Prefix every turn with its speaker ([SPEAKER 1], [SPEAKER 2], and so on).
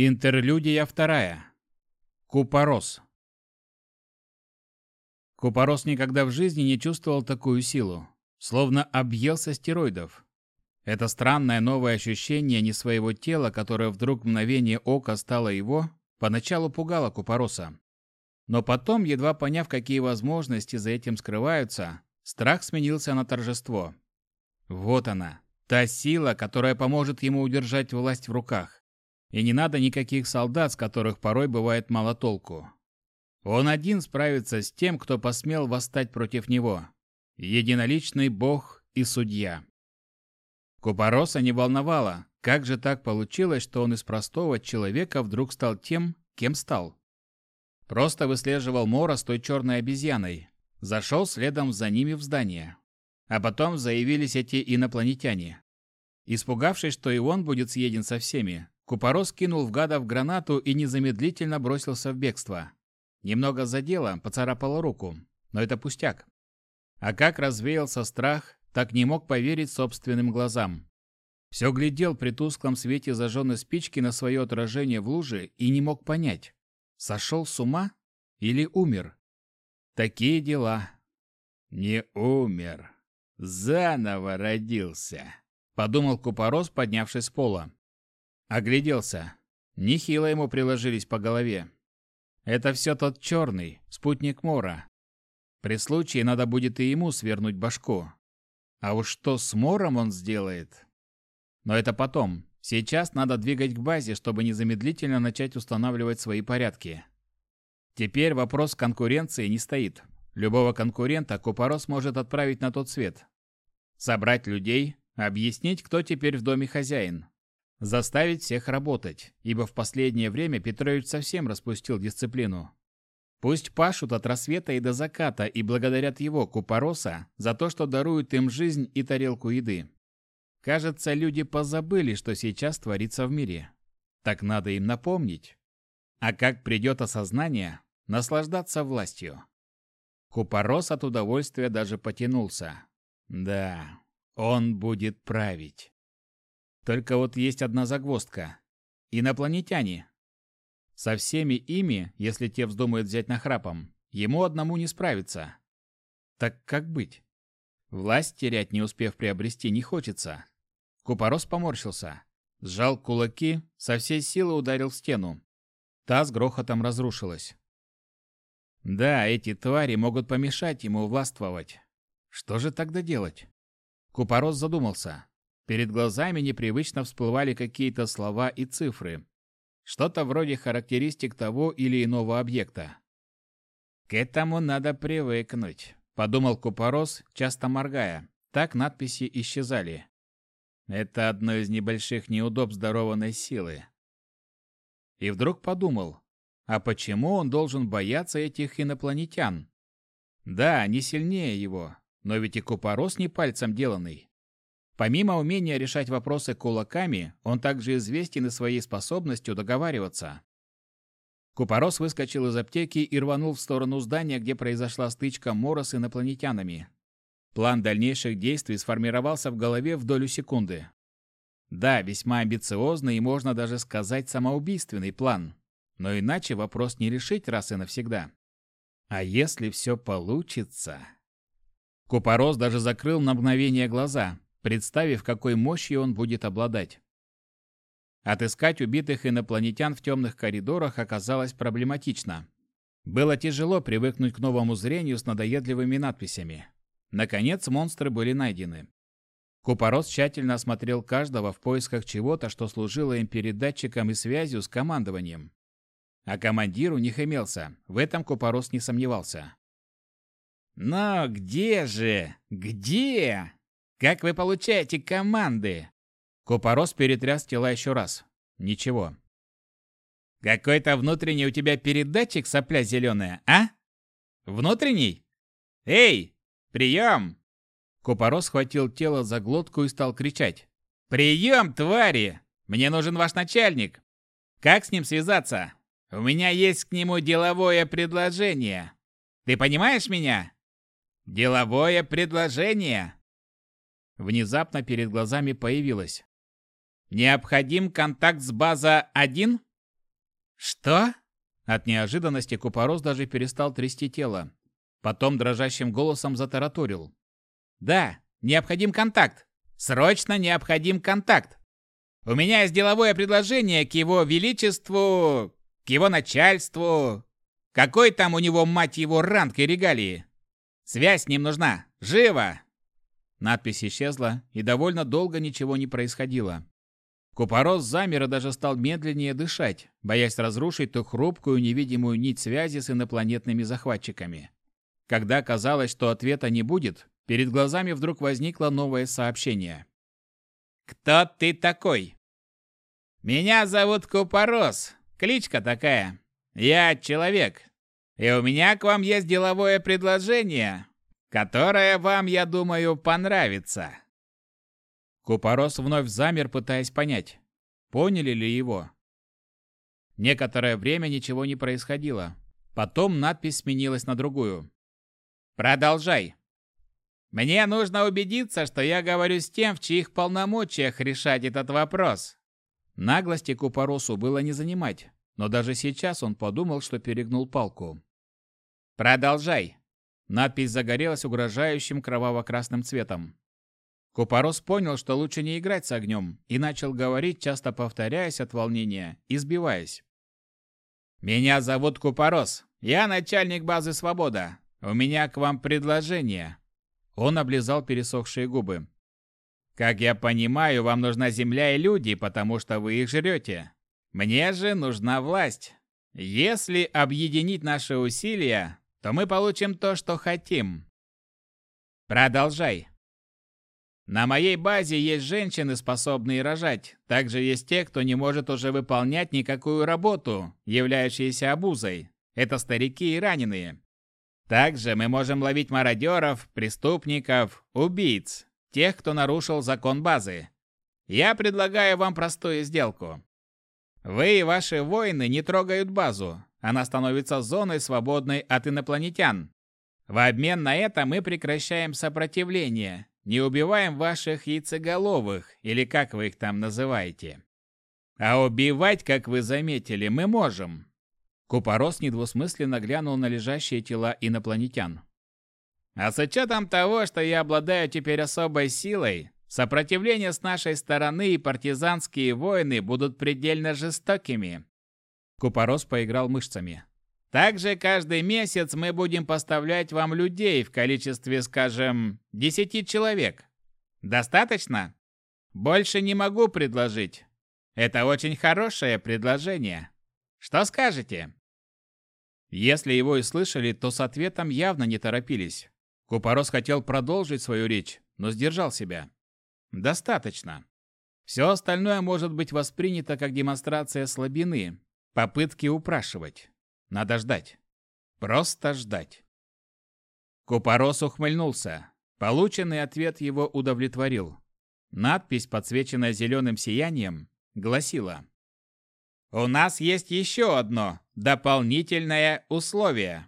[SPEAKER 1] Интерлюдия вторая. Купорос. Купорос никогда в жизни не чувствовал такую силу, словно объелся стероидов. Это странное новое ощущение не своего тела, которое вдруг мгновение ока стало его, поначалу пугало Купороса. Но потом, едва поняв, какие возможности за этим скрываются, страх сменился на торжество. Вот она, та сила, которая поможет ему удержать власть в руках. И не надо никаких солдат, с которых порой бывает мало толку. Он один справится с тем, кто посмел восстать против него. Единоличный бог и судья. Купороса не волновало, как же так получилось, что он из простого человека вдруг стал тем, кем стал. Просто выслеживал Мора с той черной обезьяной. Зашел следом за ними в здание. А потом заявились эти инопланетяне. Испугавшись, что и он будет съеден со всеми, Купорос кинул в гадов гранату и незамедлительно бросился в бегство. Немного задело, поцарапало руку, но это пустяк. А как развеялся страх, так не мог поверить собственным глазам. Все глядел при тусклом свете зажженной спички на свое отражение в луже и не мог понять, сошел с ума или умер. Такие дела. Не умер. Заново родился, подумал Купорос, поднявшись с пола. Огляделся. Нехило ему приложились по голове. Это все тот черный, спутник Мора. При случае надо будет и ему свернуть башку. А уж что с Мором он сделает? Но это потом. Сейчас надо двигать к базе, чтобы незамедлительно начать устанавливать свои порядки. Теперь вопрос конкуренции не стоит. Любого конкурента Купорос может отправить на тот свет. Собрать людей, объяснить, кто теперь в доме хозяин. Заставить всех работать, ибо в последнее время Петрович совсем распустил дисциплину. Пусть пашут от рассвета и до заката и благодарят его, Купороса, за то, что дарует им жизнь и тарелку еды. Кажется, люди позабыли, что сейчас творится в мире. Так надо им напомнить. А как придет осознание, наслаждаться властью. Купорос от удовольствия даже потянулся. Да, он будет править. Только вот есть одна загвоздка. Инопланетяне. Со всеми ими, если те вздумают взять нахрапом, ему одному не справиться. Так как быть? Власть терять, не успев приобрести, не хочется. Купорос поморщился. Сжал кулаки, со всей силы ударил в стену. Та с грохотом разрушилась. Да, эти твари могут помешать ему властвовать. Что же тогда делать? Купорос задумался. Перед глазами непривычно всплывали какие-то слова и цифры. Что-то вроде характеристик того или иного объекта. «К этому надо привыкнуть», — подумал Купорос, часто моргая. Так надписи исчезали. Это одно из небольших неудобств дарованной силы. И вдруг подумал, а почему он должен бояться этих инопланетян? Да, они сильнее его, но ведь и Купорос не пальцем деланный. Помимо умения решать вопросы кулаками, он также известен и своей способностью договариваться. Купорос выскочил из аптеки и рванул в сторону здания, где произошла стычка Мора с инопланетянами. План дальнейших действий сформировался в голове в долю секунды. Да, весьма амбициозный и, можно даже сказать, самоубийственный план. Но иначе вопрос не решить раз и навсегда. А если все получится? Купорос даже закрыл на мгновение глаза, представив, какой мощью он будет обладать. Отыскать убитых инопланетян в темных коридорах оказалось проблематично. Было тяжело привыкнуть к новому зрению с надоедливыми надписями. Наконец, монстры были найдены. Купорос тщательно осмотрел каждого в поисках чего-то, что служило им передатчиком и связью с командованием. А командир у них имелся, в этом Купорос не сомневался. «Но где же? Где?» Как вы получаете команды? Купорос перетряс тела еще раз. Ничего. Какой-то внутренний у тебя передатчик, сопля зеленая, а? Внутренний? Эй, прием! Купорос схватил тело за глотку и стал кричать. «Прием, твари! Мне нужен ваш начальник! Как с ним связаться? У меня есть к нему деловое предложение. Ты понимаешь меня? Деловое предложение!» Внезапно перед глазами появилось. «Необходим контакт с база 1? «Что?» От неожиданности Купорос даже перестал трясти тело. Потом дрожащим голосом затараторил. «Да, необходим контакт. Срочно необходим контакт. У меня есть деловое предложение к его величеству, к его начальству. Какой там у него, мать его, ранг и регалии? Связь с ним нужна. Живо!» Надпись исчезла, и довольно долго ничего не происходило. Купорос замер и даже стал медленнее дышать, боясь разрушить ту хрупкую невидимую нить связи с инопланетными захватчиками. Когда казалось, что ответа не будет, перед глазами вдруг возникло новое сообщение. «Кто ты такой?» «Меня зовут Купорос, кличка такая. Я человек, и у меня к вам есть деловое предложение, которое вам, я думаю, понравится». Купорос вновь замер, пытаясь понять, поняли ли его. Некоторое время ничего не происходило. Потом надпись сменилась на другую. «Продолжай. Мне нужно убедиться, что я говорю с тем, в чьих полномочиях решать этот вопрос». Наглости Купоросу было не занимать, но даже сейчас он подумал, что перегнул палку. «Продолжай». Надпись загорелась угрожающим кроваво-красным цветом. Купорос понял, что лучше не играть с огнем, и начал говорить, часто повторяясь от волнения и сбиваясь. «Меня зовут Купорос. Я начальник базы «Свобода». У меня к вам предложение». Он облизал пересохшие губы. «Как я понимаю, вам нужна земля и люди, потому что вы их жрете. Мне же нужна власть. Если объединить наши усилия, то мы получим то, что хотим. Продолжай. На моей базе есть женщины, способные рожать. Также есть те, кто не может уже выполнять никакую работу, являющиеся обузой. Это старики и раненые. Также мы можем ловить мародеров, преступников, убийц, тех, кто нарушил закон базы. Я предлагаю вам простую сделку. Вы и ваши воины не трогают базу. Она становится зоной, свободной от инопланетян. В обмен на это мы прекращаем сопротивление, не убиваем ваших яйцеголовых, или как вы их там называете. А убивать, как вы заметили, мы можем. Купорос недвусмысленно глянул на лежащие тела инопланетян. А с учетом того, что я обладаю теперь особой силой, сопротивление с нашей стороны и партизанские войны будут предельно жестокими. Купорос поиграл мышцами. Также каждый месяц мы будем поставлять вам людей в количестве, скажем, 10 человек. Достаточно? Больше не могу предложить. Это очень хорошее предложение. Что скажете? Если его и слышали, то с ответом явно не торопились. Купорос хотел продолжить свою речь, но сдержал себя. Достаточно. Все остальное может быть воспринято как демонстрация слабины, попытки упрашивать. Надо ждать. Просто ждать. Купорос ухмыльнулся. Полученный ответ его удовлетворил. Надпись, подсвеченная зеленым сиянием, гласила «У нас есть еще одно дополнительное условие».